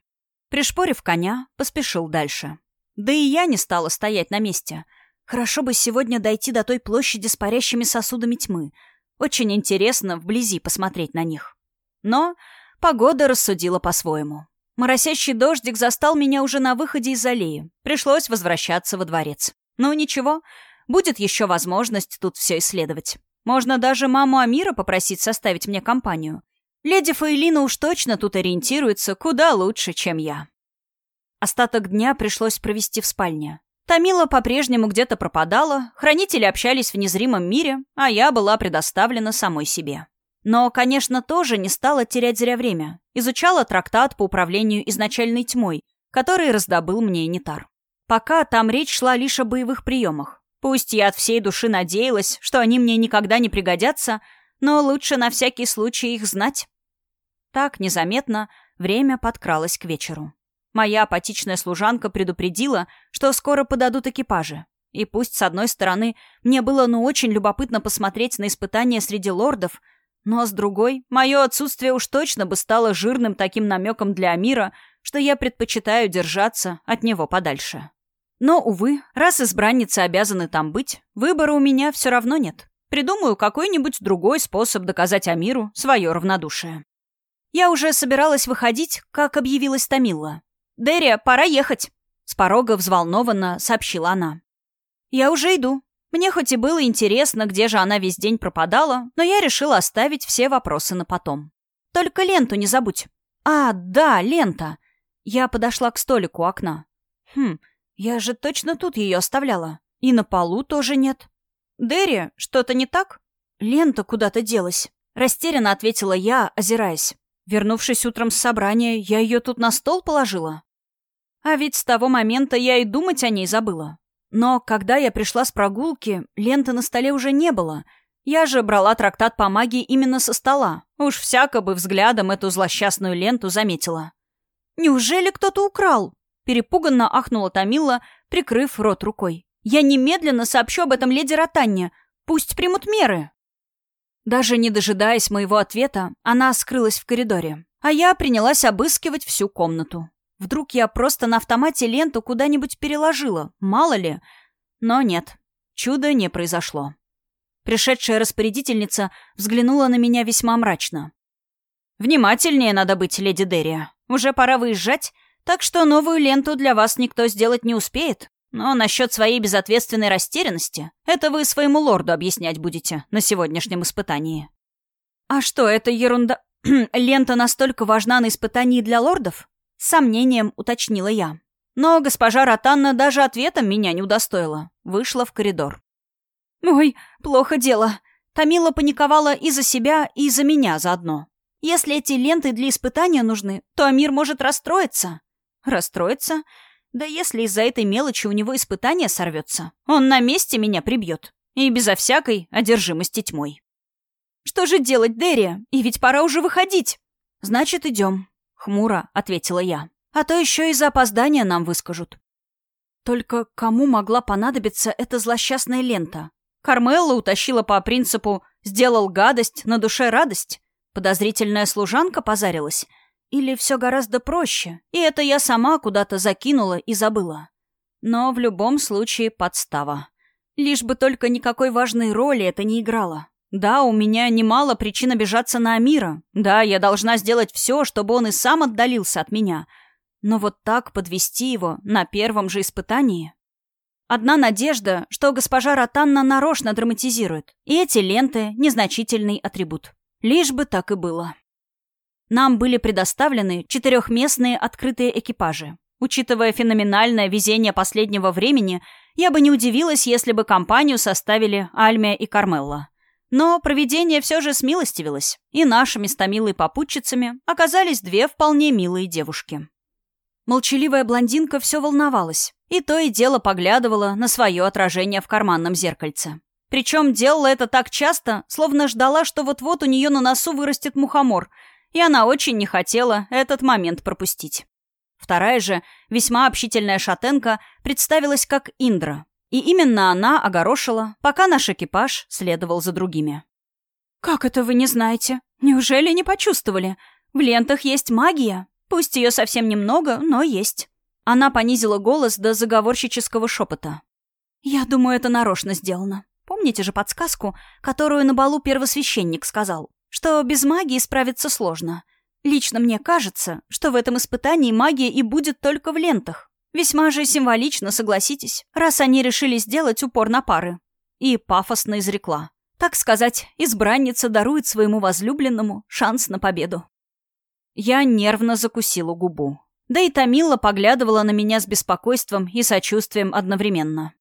Пришпорив коня, поспешил дальше. Да и я не стала стоять на месте — Хорошо бы сегодня дойти до той площади с парящими сосудами тьмы. Очень интересно вблизи посмотреть на них. Но погода рассудила по-своему. Моросящий дождик застал меня уже на выходе из аллеи. Пришлось возвращаться во дворец. Ну ничего, будет еще возможность тут все исследовать. Можно даже маму Амира попросить составить мне компанию. Леди Фаэлина уж точно тут ориентируется куда лучше, чем я. Остаток дня пришлось провести в спальне. Тамила по-прежнему где-то пропадала, хранители общались в незримом мире, а я была предоставлена самой себе. Но, конечно, тоже не стала терять зря время. Изучала трактат по управлению изначальной тьмой, который раздобыл мне Нитар. Пока там речь шла лишь о боевых приемах. Пусть я от всей души надеялась, что они мне никогда не пригодятся, но лучше на всякий случай их знать. Так, незаметно, время подкралось к вечеру. Моя апатичная служанка предупредила, что скоро подадут экипажи. И пусть, с одной стороны, мне было ну очень любопытно посмотреть на испытания среди лордов, но с другой, мое отсутствие уж точно бы стало жирным таким намеком для Амира, что я предпочитаю держаться от него подальше. Но, увы, раз избранницы обязаны там быть, выбора у меня все равно нет. Придумаю какой-нибудь другой способ доказать Амиру свое равнодушие. Я уже собиралась выходить, как объявилась Тамилла. «Дерри, пора ехать!» С порога взволнованно сообщила она. «Я уже иду. Мне хоть и было интересно, где же она весь день пропадала, но я решила оставить все вопросы на потом. Только ленту не забудь». «А, да, лента!» Я подошла к столику окна. «Хм, я же точно тут ее оставляла. И на полу тоже нет». «Дерри, что-то не так?» «Лента куда-то делась», — растерянно ответила я, озираясь. Вернувшись утром с собрания, я ее тут на стол положила. А ведь с того момента я и думать о ней забыла. Но когда я пришла с прогулки, ленты на столе уже не было. Я же брала трактат по магии именно со стола. Уж всяко бы взглядом эту злосчастную ленту заметила. «Неужели кто-то украл?» Перепуганно ахнула Томила, прикрыв рот рукой. «Я немедленно сообщу об этом леди Ротанне. Пусть примут меры». Даже не дожидаясь моего ответа, она скрылась в коридоре, а я принялась обыскивать всю комнату. Вдруг я просто на автомате ленту куда-нибудь переложила, мало ли. Но нет, чуда не произошло. Пришедшая распорядительница взглянула на меня весьма мрачно. «Внимательнее надо быть, леди Дерия. Уже пора выезжать, так что новую ленту для вас никто сделать не успеет. Но насчет своей безответственной растерянности это вы своему лорду объяснять будете на сегодняшнем испытании». «А что, это ерунда... лента настолько важна на испытании для лордов?» Сомнением уточнила я. Но госпожа Ротанна даже ответом меня не удостоила. Вышла в коридор. «Ой, плохо дело». Тамила паниковала и за себя, и за меня заодно. Если эти ленты для испытания нужны, то Амир может расстроиться. Расстроиться? Да если из-за этой мелочи у него испытание сорвется, он на месте меня прибьет. И безо всякой одержимости тьмой. Что же делать, Дерри? И ведь пора уже выходить. Значит, идем. Хмуро ответила я. А то еще и за опоздание нам выскажут. Только кому могла понадобиться эта злосчастная лента? Кармелла утащила по принципу «сделал гадость, на душе радость». Подозрительная служанка позарилась. Или все гораздо проще, и это я сама куда-то закинула и забыла. Но в любом случае подстава. Лишь бы только никакой важной роли это не играло. Да, у меня немало причин обижаться на Амира. Да, я должна сделать все, чтобы он и сам отдалился от меня. Но вот так подвести его на первом же испытании... Одна надежда, что госпожа Ротанна нарочно драматизирует, и эти ленты — незначительный атрибут. Лишь бы так и было. Нам были предоставлены четырехместные открытые экипажи. Учитывая феноменальное везение последнего времени, я бы не удивилась, если бы компанию составили Альмия и Кармелла. Но провидение все же смилостивилось, и нашими стомилой попутчицами оказались две вполне милые девушки. Молчаливая блондинка все волновалась, и то и дело поглядывала на свое отражение в карманном зеркальце. Причем делала это так часто, словно ждала, что вот-вот у нее на носу вырастет мухомор, и она очень не хотела этот момент пропустить. Вторая же, весьма общительная шатенка, представилась как Индра, и именно она огорошила, пока наш экипаж следовал за другими. «Как это вы не знаете? Неужели не почувствовали? В лентах есть магия. Пусть ее совсем немного, но есть». Она понизила голос до заговорщического шепота. «Я думаю, это нарочно сделано. Помните же подсказку, которую на балу первосвященник сказал, что без магии справиться сложно. Лично мне кажется, что в этом испытании магия и будет только в лентах. Весьма же символично, согласитесь, раз они решили сделать упор на пары. И пафосно изрекла. Так сказать, избранница дарует своему возлюбленному шанс на победу. Я нервно закусила губу. Да и Тамила поглядывала на меня с беспокойством и сочувствием одновременно.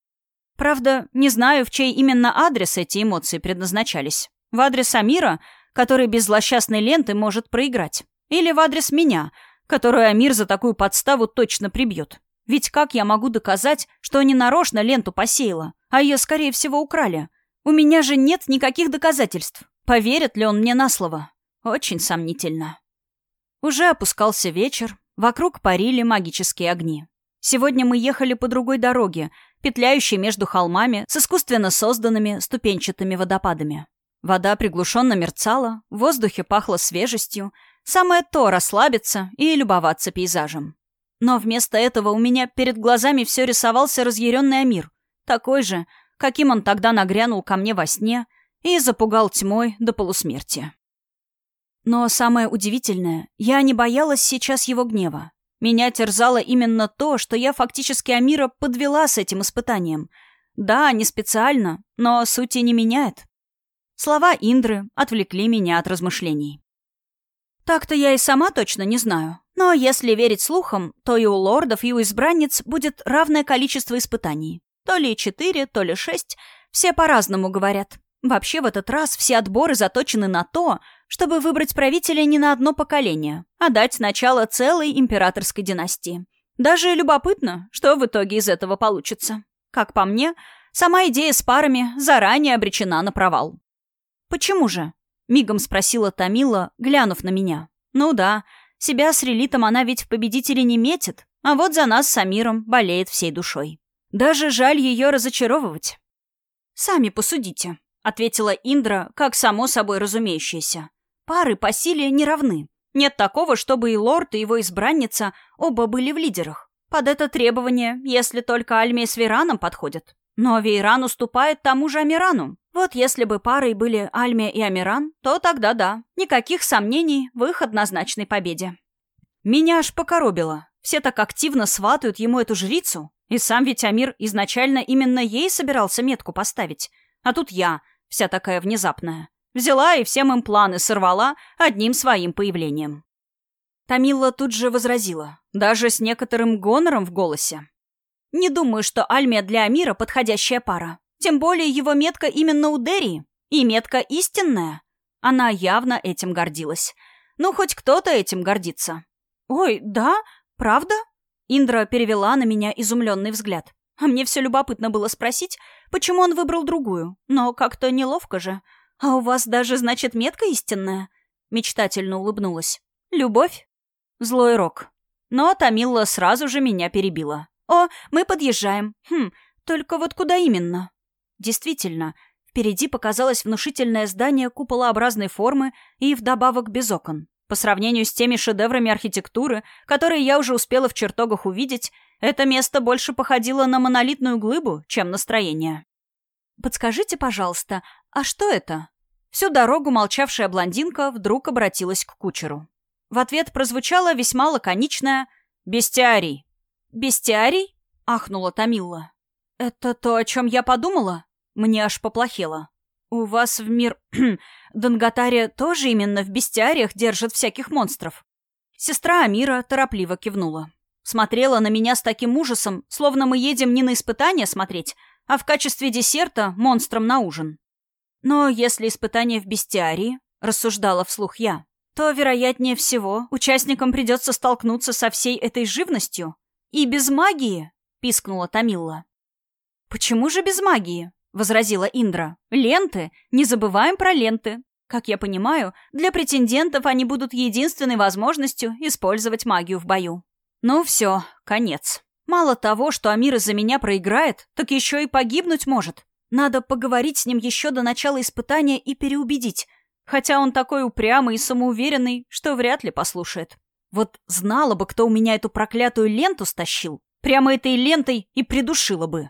Правда, не знаю, в чей именно адрес эти эмоции предназначались. В адрес Амира, который без злосчастной ленты может проиграть. Или в адрес меня, которую Амир за такую подставу точно прибьет. Ведь как я могу доказать, что не нарочно ленту посеяла, а ее, скорее всего, украли? У меня же нет никаких доказательств. Поверит ли он мне на слово? Очень сомнительно. Уже опускался вечер, Вокруг парили магические огни. Сегодня мы ехали по другой дороге, петляющей между холмами с искусственно созданными ступенчатыми водопадами. Вода приглушенно мерцала, в воздухе пахло свежестью, самое то расслабиться и любоваться пейзажем. Но вместо этого у меня перед глазами все рисовался разъяренный Амир, такой же, каким он тогда нагрянул ко мне во сне и запугал тьмой до полусмерти. Но самое удивительное, я не боялась сейчас его гнева. Меня терзало именно то, что я фактически Амира подвела с этим испытанием. Да, не специально, но сути не меняет. Слова Индры отвлекли меня от размышлений. Так-то я и сама точно не знаю. Но если верить слухам, то и у лордов, и у избранниц будет равное количество испытаний. То ли четыре, то ли шесть. Все по-разному говорят. Вообще в этот раз все отборы заточены на то, чтобы выбрать правителя не на одно поколение, а дать начало целой императорской династии. Даже любопытно, что в итоге из этого получится. Как по мне, сама идея с парами заранее обречена на провал. «Почему же?» — мигом спросила Тамила, глянув на меня. «Ну да, себя с релитом она ведь в победителе не метит, а вот за нас с Амиром болеет всей душой. Даже жаль ее разочаровывать. Сами посудите ответила Индра, как само собой разумеющееся. Пары по силе не равны. Нет такого, чтобы и лорд, и его избранница оба были в лидерах. Под это требование, если только Альме с Вераном подходят. Но Вейран уступает тому же Амирану. Вот если бы парой были Альме и Амиран, то тогда да, никаких сомнений в их однозначной победе. Меня аж покоробило. Все так активно сватают ему эту жрицу. И сам ведь Амир изначально именно ей собирался метку поставить. А тут я — вся такая внезапная. Взяла и всем им планы сорвала одним своим появлением. Тамила тут же возразила, даже с некоторым гонором в голосе. «Не думаю, что Альмия для Амира подходящая пара. Тем более его метка именно у Дерри. И метка истинная. Она явно этим гордилась. Ну, хоть кто-то этим гордится. «Ой, да? Правда?» Индра перевела на меня изумленный взгляд. А мне все любопытно было спросить, почему он выбрал другую. Но как-то неловко же. А у вас даже, значит, метка истинная? Мечтательно улыбнулась. Любовь? Злой рок. Но Тамилла сразу же меня перебила. «О, мы подъезжаем. Хм, только вот куда именно?» Действительно, впереди показалось внушительное здание куполообразной формы и вдобавок без окон. По сравнению с теми шедеврами архитектуры, которые я уже успела в чертогах увидеть, это место больше походило на монолитную глыбу, чем на строение. подскажите, пожалуйста, а что это?» Всю дорогу молчавшая блондинка вдруг обратилась к кучеру. В ответ прозвучало весьма лаконичное «Бестиарий». «Бестиарий?» — ахнула Томилла. «Это то, о чем я подумала?» Мне аж поплохело. «У вас в мир... Донготария тоже именно в бестиариях держат всяких монстров?» Сестра Амира торопливо кивнула. Смотрела на меня с таким ужасом, словно мы едем не на испытание смотреть, а в качестве десерта монстром на ужин. Но если испытание в бестиарии, рассуждала вслух я, то, вероятнее всего, участникам придется столкнуться со всей этой живностью. И без магии, пискнула Тамилла. Почему же без магии? возразила Индра. Ленты? Не забываем про ленты. Как я понимаю, для претендентов они будут единственной возможностью использовать магию в бою. Ну все, конец. Мало того, что Амир из-за меня проиграет, так еще и погибнуть может. Надо поговорить с ним еще до начала испытания и переубедить. Хотя он такой упрямый и самоуверенный, что вряд ли послушает. Вот знала бы, кто у меня эту проклятую ленту стащил, прямо этой лентой и придушила бы.